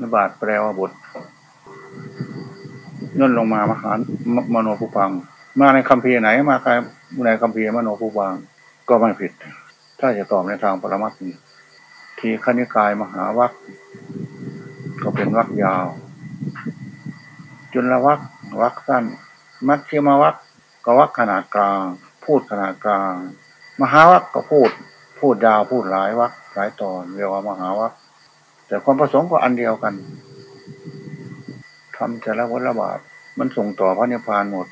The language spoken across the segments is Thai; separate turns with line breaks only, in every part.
นบาทแปลว่าบุตรย่นลงมามหามโนภูปัง มาในคำพีไหนมาใครในคำพีมโนภูปังก็ไม่ผิด ถ้าจะตอบในทางปรมัตถ์ทีขณิกายมหาวัคก็เป็นวัคยาว จุลวัควัคสั้น มัชฌิมวัคก็วัคขนาดกลาง พูดขนาดกลาง มหาวัคก็พูด พูดยาวพูดหลายวัคหลายตอนเรียกว่ามหาวัค แต่ความประสงค์ก็อันเดียวกันทำแต่ละวัฏบาทมันส่งต่อพระนิพพานหมด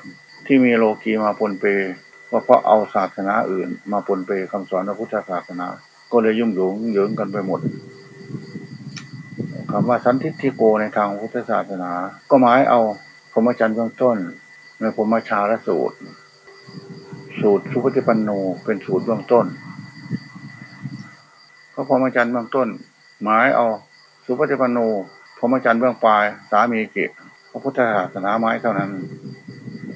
ที่มีโลกีมาปนเปก็เพราะเอาศาสนาอื่น มาปนเปคำสอนพระพุทธศาสนา ก็เลยยุ่งหยงเยิงกันไปหมดคำว่าสันทิฏฐิโกในทางพุทธศาสนา ก็หมายเอาพรหมจรรย์เบื้องต้น ในพรหมชาลสูตร สูตรสุปฏิปันโนเป็นสูตรเบื้องต้นพระพรหมจรรย์เบื้องต้น หมายเอาสุปฏิปันโนพรหมจรรย์เบื้องปลาย สามีเกศพระพุทธศาสนาไม้เท่านั้น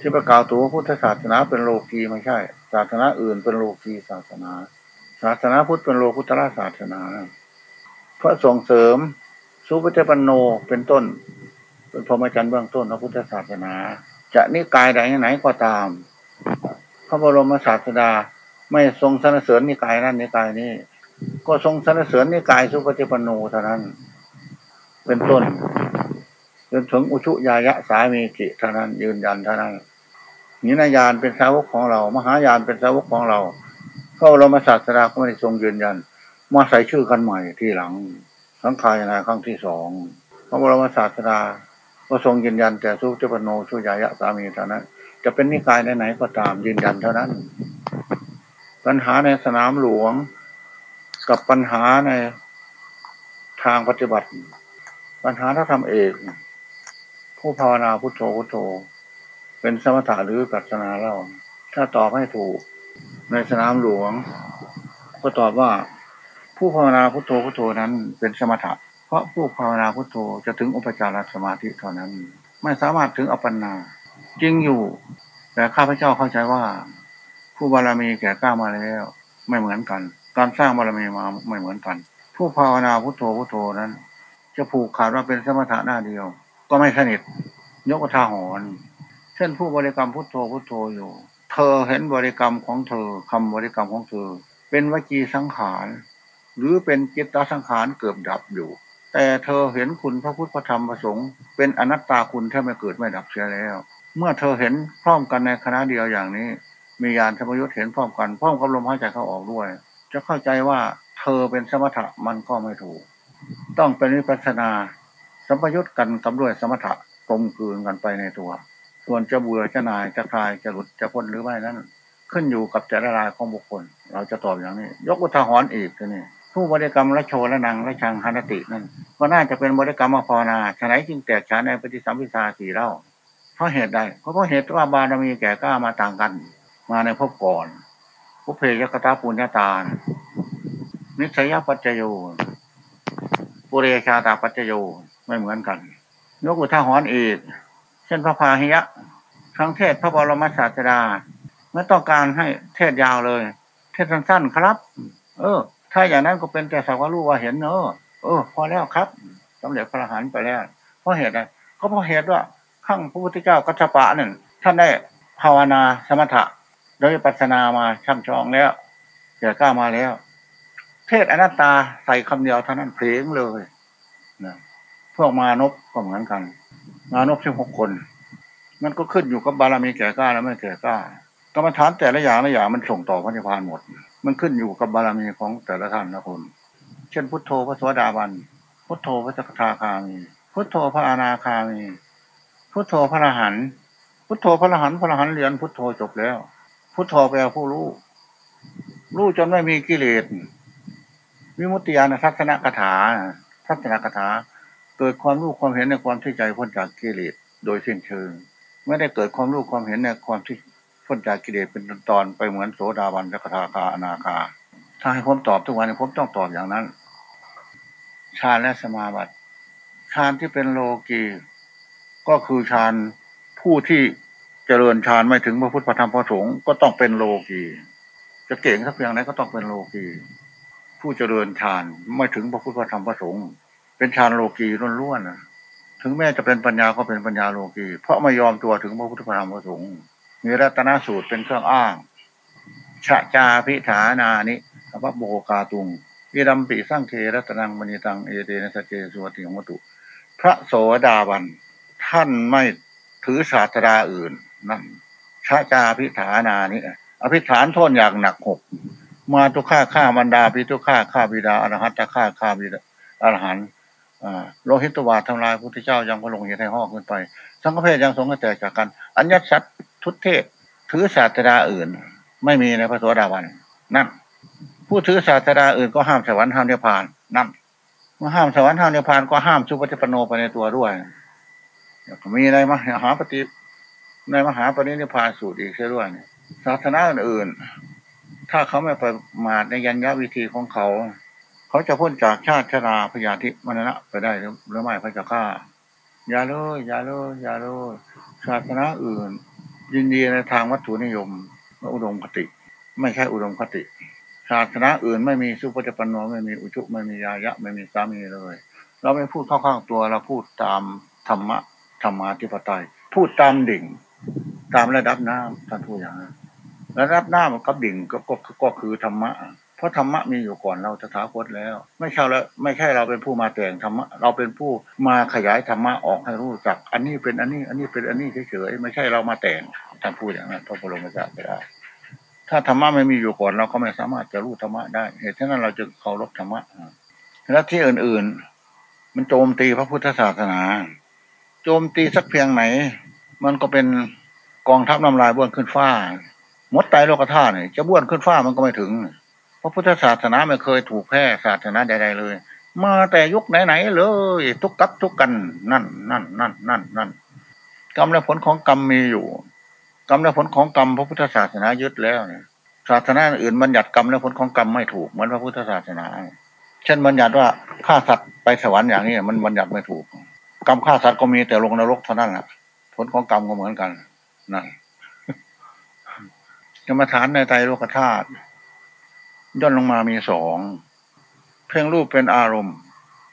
ที่ประกาศตัวพุทธศาสนาเป็นโลกีไม่ใช่ ศาสนาอื่นเป็นโลกีศาสนา ศาสนาพุทธเป็นโลกุตระศาสนาเพระส่งเสริมสุปฏิปันโนเป็นต้น เป็นพรหมจรรย์เบื้องต้นพระพุทธศาสนา จะนิกายใดไหนก็ตาม พระบรมศาสดาไม่ทรงสรรเสริญนิกายนั้นนิกายนี้ ก็ทรงสรรเสริญนิกายสุปฏิปนโนเท่านั้น เป็นต้นจนถึงอุชุยายะสามีกิเท่านั้น ยืนยันเท่านั้นนินายานเป็นสาวกของเรา มหายานเป็นสาวกของเราพระบรมาศาสดาก็ไม่ได้ทรงยืนยัน มาใส่ชื่อกันใหม่ที่หลังสังขายนาครั้งที่สองพระบรมศาสดาก็ทรงยืนยันแต่สุจปโนชุยายะสามีเท่านั้นจะเป็นนิกายไหนๆก็ตามยืนยันเท่านั้น ปัญหาในสนามหลวง กับปัญหาในทางปฏิบัติ ปัญหาถ้าทำเอกผู้ภาวนาพุทโธพุทโธ เป็นสมถะหรือปัจนาเล่าถ้าตอบให้ถูกในสนามหลวง ก็ตอบว่า ผู้ภาวนาพุทโธพุทโธนั้นเป็นสมถะ เพราะผู้ภาวนาพุทโธจะถึงอุปจารสมาธิเท่านั้น ไม่สามารถถึงอัปปนาจริงอยู่ แต่ข้าพเจ้าเข้าใจว่า ผู้บารมีแก่กล้ามาแล้ว ไม่เหมือนกัน การสร้างบารมีมาไม่เหมือนกัน ผู้ภาวนาพุทโธพุทโธนั้น จะผูกขาดว่าเป็นสมถะหน้าเดียว ก็ไม่สนิทยกทาหอนเช่นผู้บริกรรมพุทโธพุทโธอยู่ เธอเห็นบริกรรมของเธอคำบริกรรมของเธอ เป็นวจีสังขาร หรือเป็นจิตตสังขารเกือบดับอยู่ แต่เธอเห็นคุณพระพุทธพระธรรมพระสงฆ์เป็นอนัตตาคุณแท้ไม่เกิดไม่ดับเสียแล้ว เมื่อเธอเห็นพร้อมกันในคณะเดียวอย่างนี้ มียานธรรมยุทธ์เห็นพร้อมกันพร้อมกับลมหายใจเข้าออกด้วย จะเข้าใจว่าเธอเป็นสมถะมันก็ไม่ถูก ต้องเป็นวิปัสนาสัมปยุทธ์กันกับด้วยสมถะกลมกลืนกันไปในตัว ส่วนจะเบื่อจะนายจะคลายจะหลุดจะพ้นหรือไม่นั้น ขึ้นอยู่กับแต่ละรายของบุคคล เราจะตอบอย่างนี้ ยกอุทาหรณ์อีกนี่ผู้บริกรรมละโชละนังละชังหันตินั่นก็น่าจะเป็นบริกรรมมาภาวนาฉะนั้นจึงแตกฉานในปฏิสัมพิทาสี่เล่าเพราะเหตุใดเพราะเพราะเหตุว่าบารมีแก่กล้ามาต่างกัน มาในภพก่อน ภพเพยกตาปุญญาตานิสัยปัจจโยปุเรชาตาปัจจโยไม่เหมือนกัน ยกอุทาหรณ์อีก เช่นพระพาหิยะทั้งเทศพระบรมศาสดาไม่ต้องการให้เทศยาวเลย เทศสั้นๆครับ เออ ถ้าอย่างนั้นก็เป็นแต่สักว่ารู้ว่าเห็นเนอะเออ พอแล้วครับสำเร็จพระหันไปแล้ว เพราะเหตุอะไรก็เพราะเหตุว่าข้างพระพุทธเจ้ากัจจปะหนึ่งท่านได้ภาวนาสมถะ โดยปัสนามาช่ำชองแล้วเกียก้ามาแล้ว เทศอนัตตาใส่คำเดียวเท่านั้นเพลงเลยนะพวกมานพก็เหมือนกัน มานพสิบหกคน มันก็ขึ้นอยู่กับบารมีแก่กล้าแล้วไม่แก่กล้ากรรมฐานแต่ละอย่างละอย่างมันส่งต่อพระนิพพานหมด มันขึ้นอยู่กับบารมีของแต่ละท่านนะคุณเช่นพุทโธพระสวสดาบัน พุทโธพระจักทาคามี พุทโธพระอนาคามี พุทโธพระอรหันต์พุทโธพระอรหันต์พระอรหันต์เรียนพุทโธจบแล้ว พุทโธแปลผู้รู้ รู้จนไม่มีกิเลส วิมุตติยานทัศนกถาทัศนกถา เกิดความรู้ความเห็นในความที่ใจพ้นจากกิเลสโดยสิ้นเชิง ไม่ได้เกิดความรู้ความเห็นในความที่พ้นจากกิเลสเป็นตอนไปเหมือนโสดาบันจักทาคาอนาคา ถ้าให้ผมตอบทุกวันผมต้องตอบอย่างนั้นฌานและสมาบัติฌานที่เป็นโลกีก็คือฌานผู้ที่ เจริญฌานไม่ถึงพระพุทธธรรมพระสงฆ์ก็ต้องเป็นโลกีจะเก่งสักเพียงไหนก็ต้องเป็นโลกีผู้เจริญฌานไม่ถึงพระพุทธธรรมพระสงฆ์เป็นฌานโลกีล้วนๆถึงแม้จะเป็นปัญญาก็เป็นปัญญาโลกีเพราะไม่ยอมตัวถึงพระพุทธธรรมพระสงฆ์มีรัตนสูตรเป็นเครื่องอ้างชะจาพิฐานานิพระโบกาตุงวิรัมปิสร้างเครัตนังมณีตังเอเดนสเกสวติของมตุ พระโสดาบัน ท่านไม่ถือศาสดาอื่น นั่นชะจาพิฐานานิอภิฐานโทษอย่างหนักหกมาตุฆ่าฆ่าบรรดาพิทุฆ่าฆ่าบิดาอรหัตฆ่าฆ่าบิดาอรหันโลหิตวาทำลายพุทธเจ้ายังพระลงเหตุให้ห่อขึ้นไป สังฆเพศยังสงฆ์แตกจากกัน อัญญชัดทุตเทศ ถือศาสดาอื่น ไม่มีในพระโสดาบันนั่นผู้ถือศาสดาอื่นก็ห้ามสวรรค์ห้ามเนิพานนั่นเมื่อห้ามสวรรค์ห้ามเนิพานก็ห้ามสุปฏิปโนไปในตัวด้วยมีในมหาปฏิ ในมหาปรินิพานสูตรอีกเช่นด้วยศาสนาอื่นถ้าเขาไม่ประมาทในยัญญวิธีของเขา เขาจะพ้นจากชาติชราพยาธิมรณะไปได้หรือไม่พระเจ้าข้าอย่าเลยอย่าเลยอย่าเลยศาสนาอื่น ยินดีในทางวัตถุนิยมอุดมคติ ไม่ใช่อุดมคติศาสนาอื่นไม่มีสุปฏิปันโนไม่มีอุจุไม่มียายะ ไม่มีสามีเลย เราไม่พูดเข้าข้างตัวเราพูดตามธรรมะธรรมาธิปไตย พูดตามดิ่ง ตามระดับน้ำท่านพูดอย่างนั้นระดับน้ำกับดิ่งก็ก็ก็คือธรรมะ เพราะธรรมะมีอยู่ก่อนเราจะท้าคตแล้ว ไม่ใช่แล้วไม่ใช่เราเป็นผู้มาแต่งธรรมะ เราเป็นผู้มาขยายธรรมะออกให้รู้จัก อันนี้เป็นอันนี้ อันนี้เป็นอันนี้เฉยๆไม่ใช่เรามาแต่งท่านพูดอย่างนั้นพระบรมศาสดาถ้าธรรมะไม่มีอยู่ก่อนเราก็ไม่สามารถจะรู้ธรรมะได้เหตุฉะนั้นเราจึงเคารพธรรมะและที่อื่นๆ มันโจมตีพระพุทธศาสนา โจมตีสักเพียงไหน มันก็เป็นกองทัพน้ำลายบ้วนขึ้นฟ้ามดไตโลกธาตุเนี่ยจะบ้วนขึ้นฟ้ามันก็ไม่ถึงพระพุทธศาสนาไม่เคยถูกแพร่ศาสนาใดๆเลย มาแต่ยุคไหนๆเลย ทุกกับทุกกันนั่นนั่นนั่นนั่นนั่นกรรมและผลของกรรมมีอยู่ กรรมและผลของกรรมพระพุทธศาสนายึดแล้วเนี่ยศาสนาอื่นบัญญัติกรรมและผลของกรรมไม่ถูกเหมือนพระพุทธศาสนา เช่นบัญญัติว่าฆ่าสัตว์ไปสวรรค์อย่างนี้มันบัญญัติไม่ถูก กรรมฆ่าสัตว์ก็มีแต่ลงนรกเท่านั้นแหละ ลของกรรมก็เหมือนกันนั่นกรรมฐานในใจโลกธาตุย่นลงมามีสองเพ่งรูปเป็นอารมณ์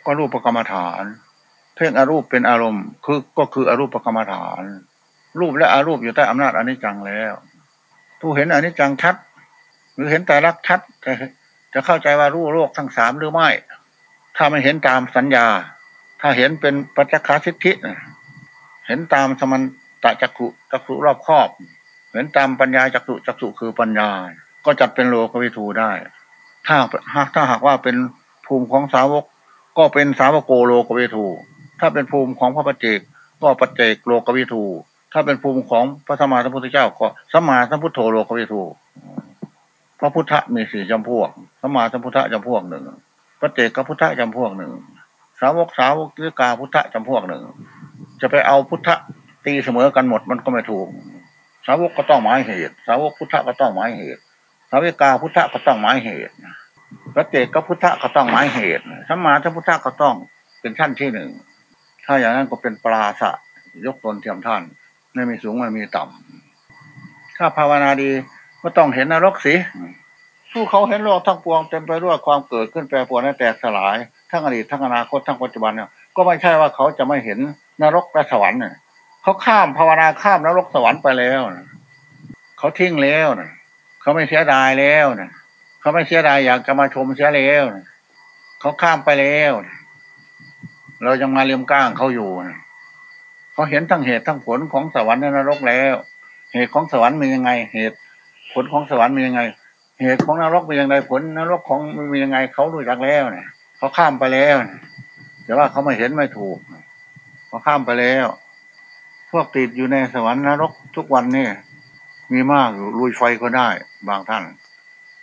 ก็รูปประกรรมฐาน เพ่งอารูปเป็นอารมณ์ คือก็คืออรูปประกรรมฐาน รูปและอารูปอยู่ใต้อำนาจอนิจจังแล้ว ผู้เห็นอนิจจังชัด หรือเห็นแต่รักชัดจะจะเข้าใจว่ารู้โลกทั้งสามหรือไม่ ถ้าไม่เห็นตามสัญญา ถ้าเห็นเป็นปัจจคสิทธิ เห็นตามสมันตะจักขุจักขุรอบครอบ เห็นตามปัญญาจักขุจักขุคือปัญญา ก็จัดเป็นโลกวิทูได้ ถ้าหากถ้าหากว่าเป็นภูมิของสาวก ก็เป็นสาวกโกโลกวิทูถ้าเป็นภูมิของพระปัจเจก ก็ปัจเจกโลกวิทูถ้าเป็นภูมิของพระสมมาสัมพุทธเจ้าก็สมมาสัมพุทโธโลกวิทูพระพุทธมีสี่จำพวกสมมาสัมพุทธจำพวกหนึ่งพระเจกพุทธจำพวกหนึ่ง สาวกสาวกหรือกาพุทธจำพวกหนึ่ง จะไปเอาพุทธตีเสมอกันหมดมันก็ไม่ถูก สาวกก็ต้องหมายเหตุ สาวกพุทธก็ต้องหมายเหตุ สาวิกาพุทธก็ต้องหมายเหตุพระเจก็พุทธก็ต้องหมายเหตุสมมาสัมพุทธก็ต้องเป็นท่านที่หนึ่ง ถ้าอย่างนั้นก็เป็นปราศยกตนเทียมท่าน ไม่มีสูงไม่มีต่ำถ้าภาวนาดีก็ต้องเห็นนรกสิผู้เขาเห็นโลกทั้งปวงเต็มไปด้วยความเกิดขึ้นแปรปรวนและแตกสลาย ทั้งอดีตทั้งอนาคตทั้งปัจจุบันเนี่ยก็ไม่ใช่ว่าเขาจะไม่เห็น นรกและสวรรค์เนี่ยเขาข้ามภาวนาข้ามนรกสวรรค์ไปแล้วเขาทิ้งแล้วนะเขาไม่เสียดายแล้วนะเขาไม่เสียดายอยากจะมาชมเสียแล้วนะเขาข้ามไปแล้วเรายังมาเลี้ยมก้างเขาอยู่นะเขาเห็นทั้งเหตุทั้งผลของสวรรค์และนรกแล้ว เหตุของสวรรค์มียังไง เหตุผลของสวรรค์มียังไง เหตุของนรกมียังไงผลนรกของมียังไงเขารู้จักแล้วเนี่ยเขาข้ามไปแล้วแต่ว่าเขาไม่เห็นไม่ถูกเขาข้ามไปแล้ว พวกติดอยู่ในสวรรค์นรกทุกวันนี่มีมากอยู่ลุยไฟก็ได้ บางท่าน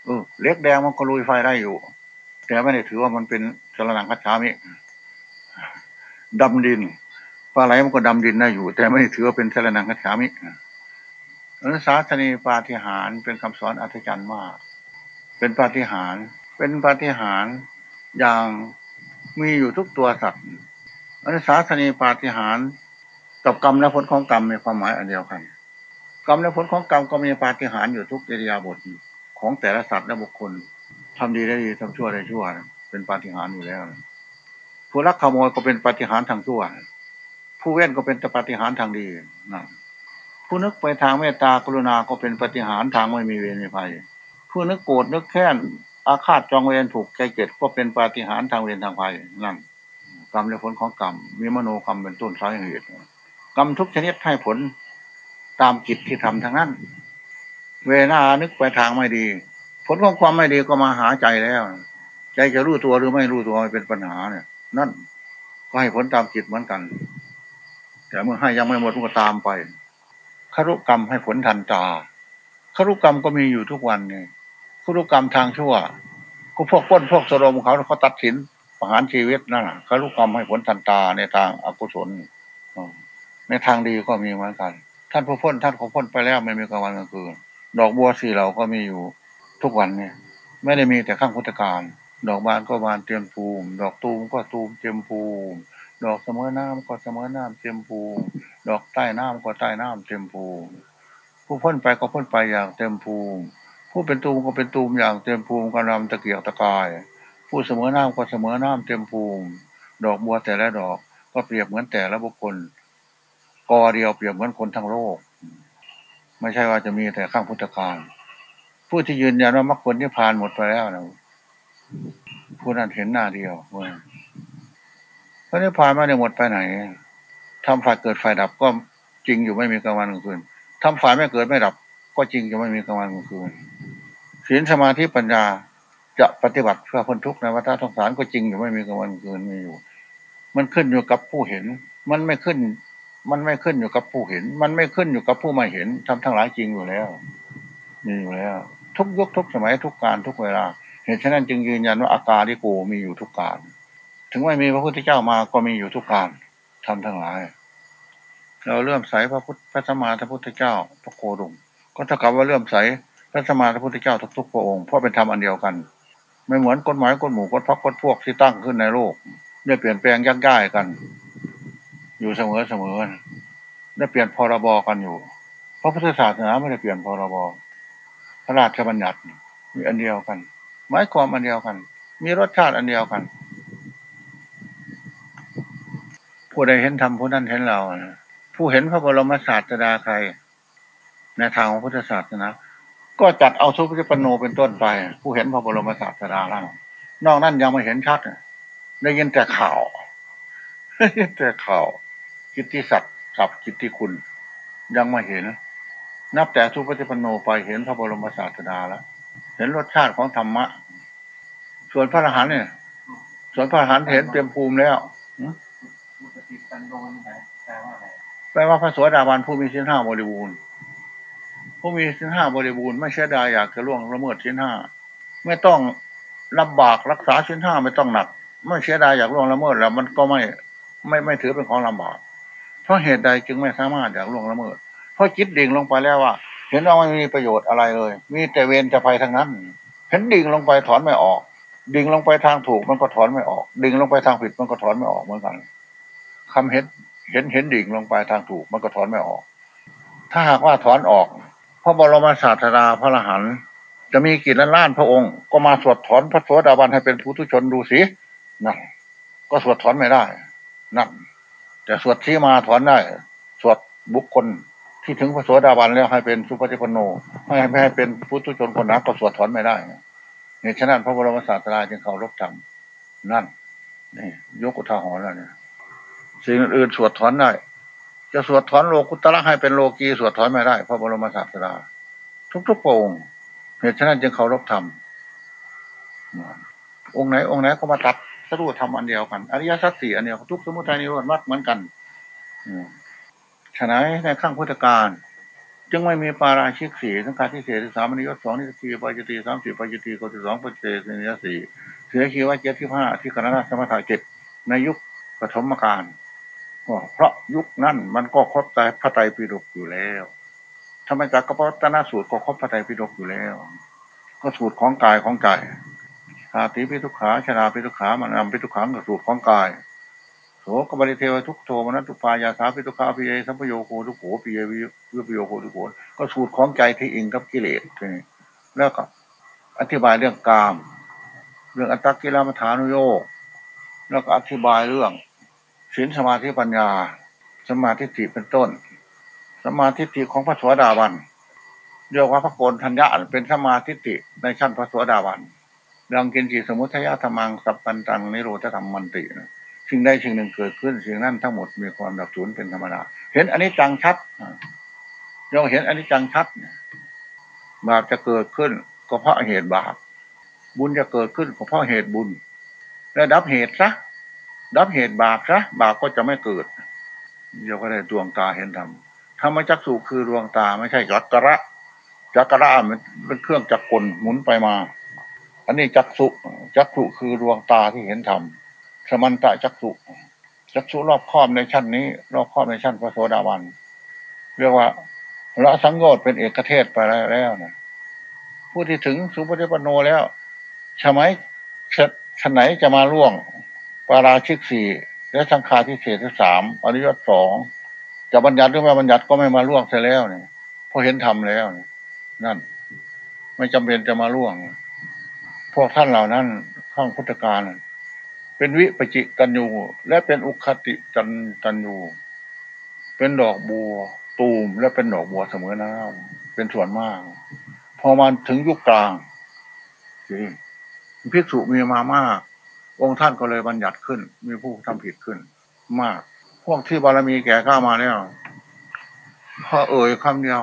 เออเล็กแดงมันก็ลุยไฟได้อยู่แต่ไม่ได้ถือว่ามันเป็นสารนังคัจฉามิดำดินปลาไหลมันก็ดำดินได้อยู่ แต่ไม่ได้ถือว่าเป็นสรนังคัจฉามิอนุสาสนีปาฏิหารเป็นคำสอนอัศจรรย์มาก เป็นปาฏิหาร เป็นปาฏิหารอย่างมีอยู่ทุกตัวสัตว์ อนุสาสนีปาฏิหารกับกรรมและผลของกรรมมีความหมายอันเดียวกัน กรรมและผลของกรรมก็มีปาฏิหารอยู่ทุกอิริยาบถของแต่ละสัตว์และบุคคลทำดีได้ดีทำชั่วได้ชั่ว เป็นปาฏิหารอยู่แล้วผู้รักขโมยก็เป็นปฏิหารทางชั่ว ผู้เว้นก็เป็นปฏิหารทางดีนะผู้นึกไปทางเมตตากรุณาก็เป็นปฏิหารทางไม่มีเวรมีภัย ผู้นึกโกรธนึกแค้นอาฆาตจองเวรถูกใจเกตก็เป็นปฏิหารทางเวรทางภัยนั่น กรรมและผลของกรรม มีมโนกรรมเป็นต้นสาเหตุกรรมทุกชนิดให้ผลตามกิจที่ทำทั้งนั้น เวลานึกไปทางไม่ดี ผลของความไม่ดีก็มาหาใจแล้ว ใจจะรู้ตัวหรือไม่รู้ตัวเป็นปัญหาเนี่ย นั่นก็ให้ผลตามจิตเหมือนกัน แต่เมื่อให้ยังไม่หมดมันก็ตามไปคารุกรรมให้ผลทันตาคารุกรรมก็มีอยู่ทุกวันไงคารุกรรมทางชั่วก็พวกป้นพวกสรมเขาเขาตัดสิน ประหารชีวิตนั่นแหละคารุกรรมให้ผลทันตาในทางอกุศลในทางดีก็มีเหมือนกัน ท่านผู้พ้นท่านของพ้นไปแล้วไม่มีกลางวันกลางคืนดอกบัวสีเราก็มีอยู่ทุกวันเนี่ย ไม่ได้มีแต่ข้างพุทธการ ดอกบานก็บานเตรียมภูมิ ดอกตูมก็ตูมเตรียมภูมิ ดอกเสมอน้ำก็เสมอน้ำเตรียมภูมิ ดอกใต้น้ำก็ใต้น้ำเตรียมภูมิ ผู้พ้นไปก็พ้นไปอย่างเต็มภูมิ ผู้เป็นตูมก็เป็นตูมอย่างเต็มภูมิกำลังตะเกียกตะกาย ผู้เสมอน้ำก็เสมอน้ำเต็มภูมิ ดอกบัวแต่ละดอกก็เปรียบเหมือนแต่ละบุคคลกอเดียวเปรียบเหมือนคนทั้งโลก ไม่ใช่ว่าจะมีแต่ข้างพุทธการผู้ที่ยืนยันว่ามรรคผลนิพพานหมดไปแล้วนะผู้นั้นเห็นหน้าเดียวเพระนิพพานไม่ได้หมดไปไหนทำฝ่ายเกิดฝ่ายดับก็จริงอยู่ไม่มีกลางวันกลางคืนทำฝ่ายไม่เกิดไม่ดับ ก็จริงจะไม่มีกลางวันกลางคืนศีลสมาธิปัญญา จะปฏิบัติเพื่อคนทุกข์ในวัฏสงสารก็จริงอยู่ไม่มีกลางวันกลางคืนมีอยู่ มันขึ้นอยู่กับผู้เห็น มันไม่ขึ้น มันไม่ขึ้นอยู่กับผู้เห็น มันไม่ขึ้นอยู่กับผู้ไม่เห็นทำทั้งหลายจริงอยู่แล้ว มีอยู่แล้ว ทุกยุคทุกสมัยทุกการทุกเวลา เหตุฉะนั้นจึงยืนยันว่าอาการที่กูมีอยู่ทุกการ ถึงไม่มีพระพุทธเจ้ามาก็มีอยู่ทุกการทำทั้งหลาย เราเลื่อมใสพระพุทธพระสมมาพระพุทธเจ้าพระโคดมก็เท่ากับว่าเลื่อมใสพระสมมาพระพุทธเจ้าทุกๆพระองค์เพราะเป็นธรรมอันเดียวกัน ไม่เหมือนกฎหมายกฎหมู่กฎพักกฎพวกที่ตั้งขึ้นในโลก ได้เปลี่ยนแปลงยักย้ายกัน อยู่เสมอเสมอได้เปลี่ยนพรบกันอยู่ เพราะพุทธศาสนาไม่ได้เปลี่ยนพรบพระราชบัญญัติมีอันเดียวกันหมายความอันเดียวกัน มีรสชาติอันเดียวกัน ผู้ใดเห็นธรรมผู้นั้นเห็นเรา ผู้เห็นพระบรมศาสดาใคร ในทางของพุทธศาสนา ก็จัดเอาสุภิปันโนเป็นต้นไป ผู้เห็นพระบรมศาสดาแล้วนอกนั้นยังไม่เห็นชัดได้ยินแต่ข่าวได้ยินแต่ข่าวกิตติศักดิ์กับกิตติคุณ ยังไม่เห็น นับแต่ทุปฏิปโนไปเห็นพระบรมศาสดาแล้ว เห็นรสชาติของธรรมะ ส่วนพระอรหันต์เนี่ยส่วนพระอรหันต์เห็นเตรียมภูมิแล้วแปลว่าพระสวสดาบันผู้มีสิ้นห้าบริบูรณ์ ผู้มีสิ้นห้าบริบูรณ์ไม่เสียดายอยากจะล่วงละเมิดสิ้นห้าไม่ต้องลำบากรักษาสิ้นห้าไม่ต้องหนัก ไม่เสียดายอยากล่วงละเมิดแล้ว มันก็ไม่ไม่ไม่ถือเป็นของลำบากเพราะเหตุใดจึงไม่สามารถอยากล่วงละเมิด เพราะจิตดิ่งลงไปแล้วว่า เห็นว่าไม่มีประโยชน์อะไรเลย มีแต่เวรจะภัยทั้งนั้น เห็นดิ่งลงไปถอนไม่ออก ดิ่งลงไปทางถูกมันก็ถอนไม่ออก ดิ่งลงไปทางผิดมันก็ถอนไม่ออกเหมือนกันคำเห็นเห็นเห็นดิ่งลงไปทางถูกมันก็ถอนไม่ออก ถ้าหากว่าถอนออก พระบรมศาสดาพระละหันจะมีกี่ล้านล้านพระองค์ ก็มาสวดถอนพระโสดาบันให้เป็นผู้ทุชนดูสินั่นก็สวดถอนไม่ได้นั่นแต่สวดที่มาถอนได้ สวดบุคคลที่ถึงพระโสดาบันแล้วให้เป็นสุปฏิปโนไม่ให้ไม่ให้เป็นพุทธชนคนนักก็สวดถอนไม่ได้เนี่ยฉะนั้นพระบรมศาสดาจึงเขารบธรรมนั่นนี่ยกอุทาหรณ์แล้วเนี่ยสิ่งอื่นสวดถอนได้ จะสวดถอนโลกุตระให้เป็นโลกีสวดถอนไม่ได้พระบรมศาสดาทุกๆองค์เหตุฉะนั้นจึงเขารบธรรมองค์ไหน องค์ไหนก็มาตัดสรุปทำอันเดียวกันอริยสัจสี่อันเดียวทุกสมุทัยนิโรธมรรคเหมือนกันฉะนั้นในขั้งพุทธการจึงไม่มีปาราชิกสี่ทั้งกาที่เสียที่สามนิยตสองนิสีปัจจตีสามสี่ปัจจตีก็ที่สองปัจเจตีนิยสี่เสียคีว่าเจ็ดที่ห้าที่คณะสมถะเจ็ดในยุคปฐมกาล เพราะยุคนั้นมันก็ครบใจพระไตรปิฎกอยู่แล้วทำไมจากกระปตนสูตรก็ครบพระไตรปิฎกอยู่แล้ว ก็สูตรของกายของใจชาติพิทุขาชราพิทุขามันนำพิทุขังกับสูตรของกายโสกบริเทวทุกโทมนัตุปายาสาพิทุขาพิเยสัมปโยโคทุกโขพิเยวิปโยโคทุกโขก็สูตรของใจที่อิงกับกิเลสแล้วก็อธิบายเรื่องกาม เรื่องอัตตกิลามัฐานุโยกแล้วก็อธิบายเรื่อง ศีลสมาธิปัญญา สมาธิจิเป็นต้น สมาธิจิของพระสวสดาวันเรียกว่าพระโกนทัญญาเป็นสมาธิจิในชั้นพระสวสดาวันดังกินจีสมุทัยธรรมังสัพพันตังนิโรธธรรมมันตินะสิ่งใดสิ่งหนึ่งเกิดขึ้นสิ่งนั้นทั้งหมดมีความดับสูญเป็นธรรมดา เห็นอันนี้จังชัดเราเห็นอันนี้จังชัดบาปจะเกิดขึ้น ก็เพราะเหตุบาปบุญจะเกิดขึ้นก็เพราะเหตุบุญและดับเหตุซะ ดับเหตุบาปซะบาปก็จะไม่เกิดเดี๋ยวก็ได้ดวงตาเห็นธรรมธรรมจักสุคือดวงตาไม่ใช่จักระจักระมันเป็นเครื่องจักรกลหมุนไปมา อันนี้จักสุจักสุคือดวงตาที่เห็นธรรมสมันตะจักสุจักสุรอบครอบในชั้นนี้ รอบครอบในชั้นพระโสดาบันเรียกว่าละสังโยชน์เป็นเอกเทศไปแล้วนะผู้ที่ถึงสุปฏิปโนแล้วชไหมฉไหนจะมาล่วง ปาราชิกสี่และสังฆาทิเศษสามอริยสองจะบัญญัติหรือไม่บัญญัติก็ไม่มาล่วงเสียแล้วเนี่ยพอเห็นธรรมแล้วนั่น ไม่จำเป็นจะมาล่วง พวกท่านเหล่านั้นข้างพุทธการเป็นวิปจิตันยูและเป็นอุคติจันตันยูเป็นดอกบัว ตูมและเป็นดอกบัวเสมอน้ำเป็นส่วนมาก พอมาถึงยุคกลางจริงพิกษุมีมามาก องค์ท่านก็เลยบัญญัติขึ้น มีผู้ทำผิดขึ้น มาก พวกที่บารมีแก่ก้ามาแล้วพอเอ่ยคำเดียว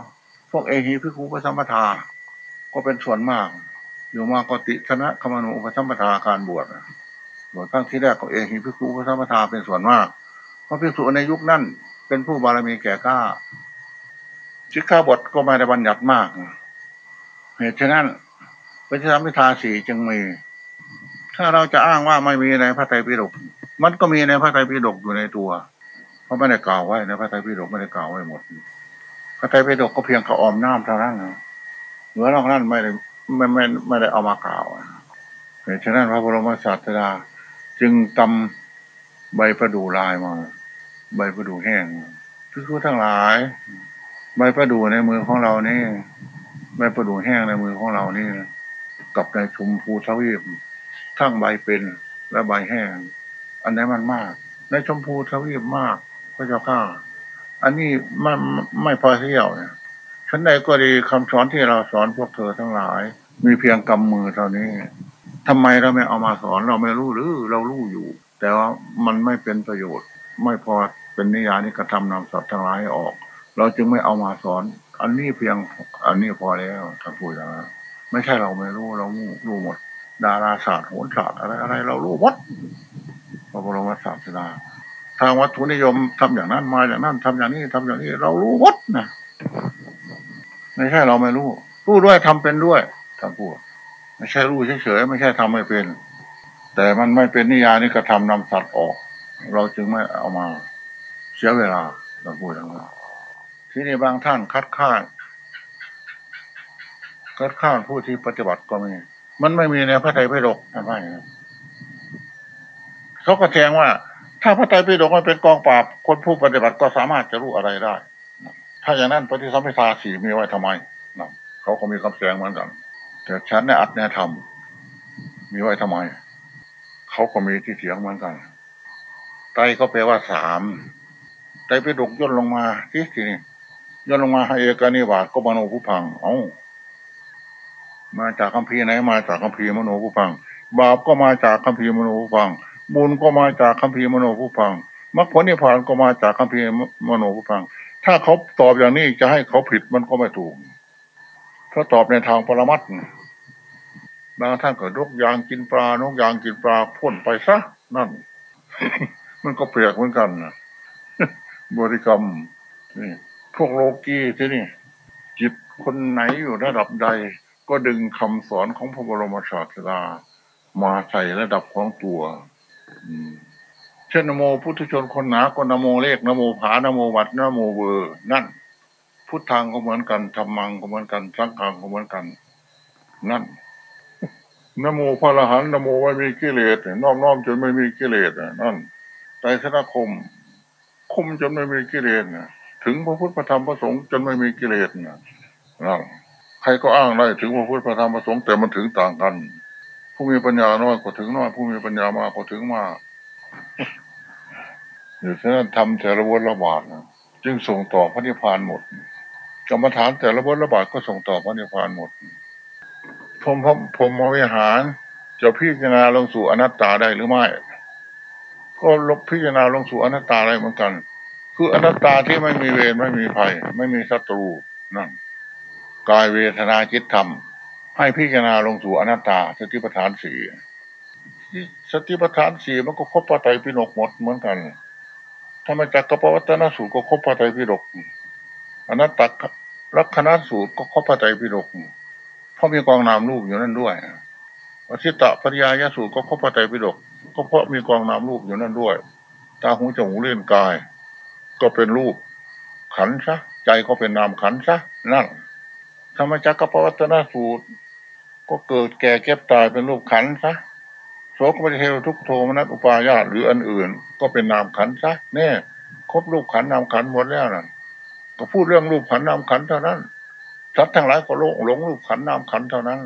พวกเอหีพิคุปสัมปทา ก็เป็นส่วนมาก อยู่มากติชนะคมานุปสัมปทาการบวชบวชตั้งที่แรกก็เอหีพิคุปสัมปทาเป็นส่วนมาก เพราะพิกษุในยุคนั้นเป็นผู้บารมีแก่กล้าชิกขาบทก็ไม่ได้บัญญัติมากเหตุฉะนั้นพระธรรมพิธาสีจึงมี ถ้าเราจะอ้างว่าไม่มีในพระไตรปิฎกมันก็มีในพระไตรปิฎกอยู่ในตัว เพราะไม่ได้กล่าวไว้ในพระไตรปิฎกไม่ได้กล่าวไว้หมด พระไตรปิฎกก็เพียงกระออมน้ำเท่านั้นเหนือนอกนั้นไม่ได้ไม่ไม่ไม่ได้เอามากล่าวเหตุฉะนั้นพระบรมศาสดา จึงตำใบประดู่ลายมา ใบประดู่แห้งทุกทั้งหลาย ใบประดู่ในมือของเรานี่ใบประดู่แห้งในมือของเรานี่กับในชุมพูทวีป ทั้งใบเป็นและใบแห้ง อันไหนมันมาก ในชมพูทวีปมากพระเจ้าข้าอันนี้ไม่ไม่พอเที่ยวเนี่ยฉันใดก็ดีคำสอนที่เราสอนพวกเธอทั้งหลาย มีเพียงกำมือเท่านี้ทำไมเราไม่เอามาสอนเราไม่รู้หรือเรารู้อยู่ แต่ว่ามันไม่เป็นประโยชน์ ไม่พอเป็นนิยานิกระทำนำสัตว์ทั้งหลายออก เราจึงไม่เอามาสอน อันนี้เพียงอันนี้พอแล้วท่านพูดนะไม่ใช่เราไม่รู้เรารู้หมด ดาราศาสตร์โหราศาสตร์อะไรอะไรเรารู้หมดพระบรมศาสดาทางวัตถุนิยมทำอย่างนั้นมาอย่างนั้นทำอย่างนี้ทำอย่างนี้ เรารู้หมดนะไม่ใช่เราไม่รู้รู้ด้วยทำเป็นด้วยท่านพูดไม่ใช่รู้เฉยๆไม่ใช่ทำไม่เป็น แต่มันไม่เป็นนิยานิกระทำนำสัตว์ออก เราจึงไม่เอามาเสียเวลาท่านพูดอย่างนั้นที่นี่บางท่านคัดค้านคัดค้านผู้ที่ปฏิบัติก็มี มันไม่มีในพระไตรปิฎกทำไมเขาก็แจ้งว่า ถ้าพระไตรปิฎกมันเป็นกองปราบคนผู้ปฏิบัติก็สามารถจะรู้อะไรได้ ถ้าอย่างนั้นปฏิสัมพิทาสีมีไว้ทำไมนะเขาก็มีคำแสงเหมือนกัน แต่ฉันในอัตในธรรมมีไว้ทำไม เขาก็มีที่เถียงเหมือนกันไตรก็แปลว่าสามไตรปิฎกย่นลงมาที่ที่นี่ย้อนลงมาให้เอกนิบาตก็มโนปุพพัง เอา มาจากคัมภีร์ไหนมาจากคัมภีร์มโนปุพพัง บาปก็มาจากคัมภีร์มโนปุพพัง บุญก็มาจากคัมภีร์มโนปุพพังมรรคผลนิพพานก็มาจากคัมภีร์มโนปุพพัง ถ้าเขาตอบอย่างนี้จะให้เขาผิดมันก็ไม่ถูกเขาตอบในทางปรมัตถ์บางท่านก็นกยางกินปลานกยางกินปลาพ่นไปซะนั่น มันก็เปรียบเหมือนกันนะบริกรรมนี่พวกโลกีย์ที่นี่จิตคนไหนอยู่ระดับใด ก็ดึงคำสอนของพระบรมศาสดามาใส่ระดับของตัวเช่นนโมปุถุชนคนหนาก็นโมเลขนโมผานโมวัดนโมเวอร์นั่นพุทธังก็เหมือนกันธัมมังก็เหมือนกันสังฆังก็เหมือนกัน นั่นนโมพระอรหันนโมไม่มีกิเลสน้อมน้อมจนไม่มีกิเลสนั่นใจสนาคม คมจนไม่มีกิเลสนะถึงพระพุทธธรรมพระสงฆ์จนไม่มีกิเลสนะน ใครก็อ้างได้ถึงพระพุทธพระธรรมพระสงฆ์แต่มันถึงต่างกัน ผู้มีปัญญาน้อยก็ถึงน้อยผู้มีปัญญามากก็ถึงมาก
อยู่ที่นั่นทำแต่ละวนละบาทนะจึงส่งต่อพระนิพพานหมดกรรมฐานแต่ละวนละบาทก็ส่งต่อพระนิพพานหมดผมผมผมมวิหาร จะพิจารณาลงสู่อนัตตาได้หรือไม่ก็ลบพิจารณาลงสู่อนัตตาได้เหมือนกัน คืออนัตตาที่ไม่มีเวรไม่มีภัย ไม่มีศัตรูนั่น กายเวทนาจิตธรรม ให้พิจารณาลงสู่อนัตตาสติปัฏฐานสี่สติปัฏฐานสี่มันก็ครบปไตยปิฎกหมดเหมือนกันธรรมจักรกับปวัตนสูตรก็ครบปไตยปิฎกอนัตตลักษณะสูตรก็ครบปไตยปิฎกเพราะมีกองนามรูปอยู่นั่นด้วยอชิตะปริยายสูตรก็ครบปไตยปิฎกก็เพราะมีกองนามรูปอยู่นั่นด้วย ตาหูจมูกเล่นกาย ก็เป็นรูปขันซะใจก็เป็นนามขันซะนั่น รรมจักรกับปวัตนสูตร ก็เกิดแก่เก็บตายเป็นรูปขันซะโสกปฏิเทวทุกโทมนัสอุปายาตหรืออันอื่น ก็เป็นนามขันซะแน่ครบรูปขันนามขันหมดแล้วนั่นก็พูดเรื่องรูปขันนามขันเท่านั้นสัตว์ทั้งหลายก็หลงหลงรูปขันนามขันเท่านั้น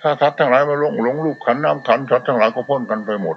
ถ้าสัตว์ทั้งหลายมาหลงหลงรูปขันนามขันสัตว์ทั้งหลายก็พ้นกันไปหมด